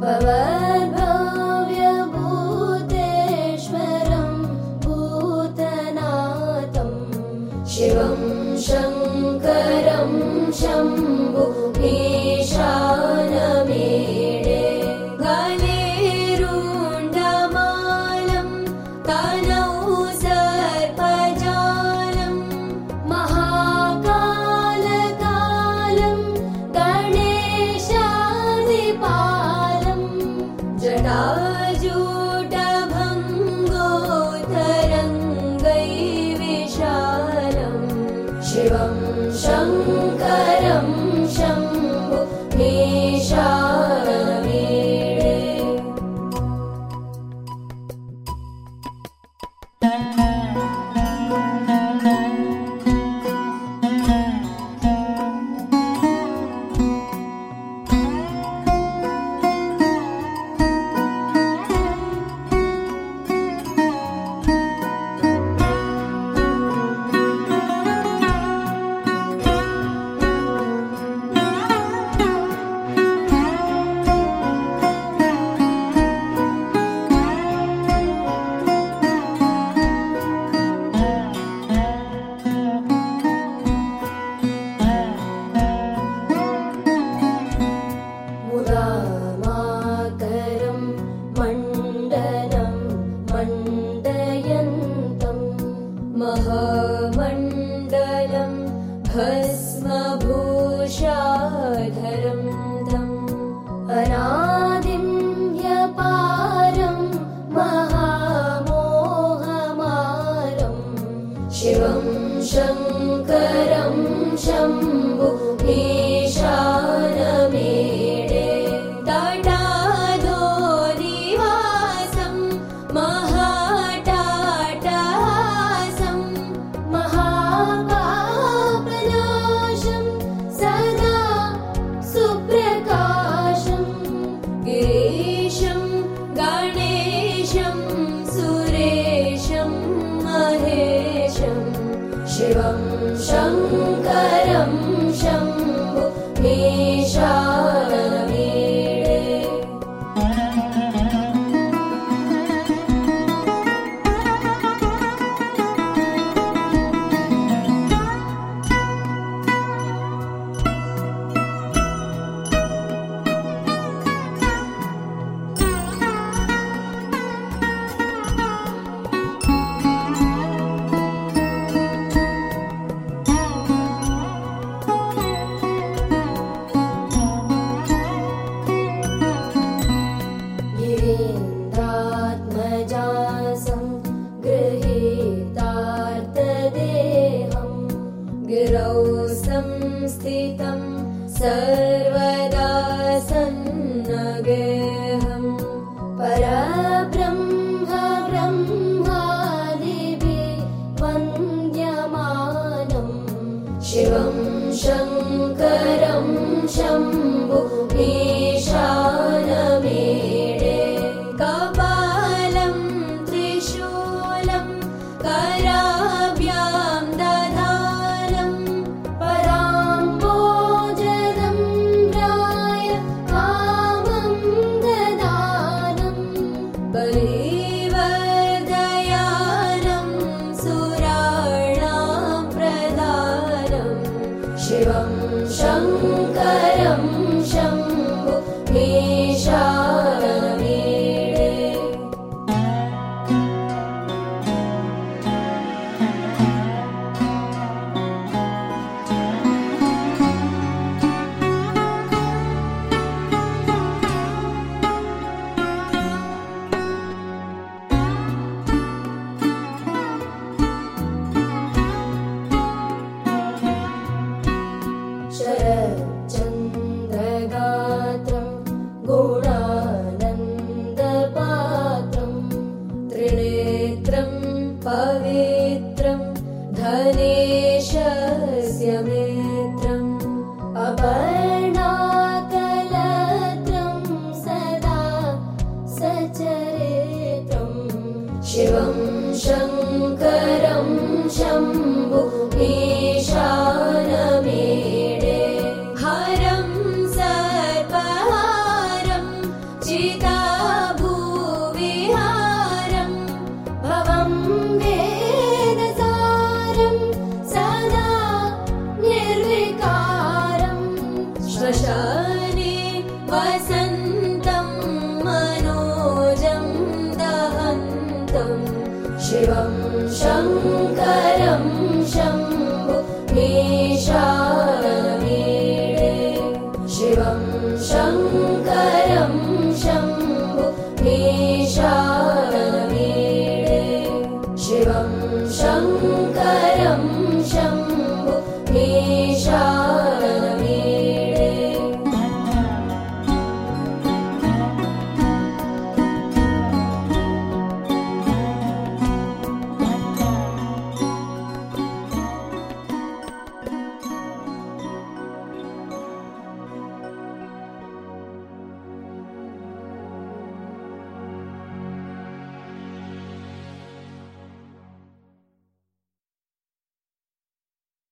Bye-bye. शिवं शङ्करं शम् 生。सर्वदा सन्नगेहम् पराब्रह्म ब्रह्लिभि वन्द्यमानम् शिवं शम् शङ्करं शम्भु ईशानमेडे। हरं सर्पहारं चिताभूविहारं भवं वेदसारं सदा निर्विकारं। श्मशाने वसन्तम् मनोजम् दहन्तम् शिवम् शङ्करं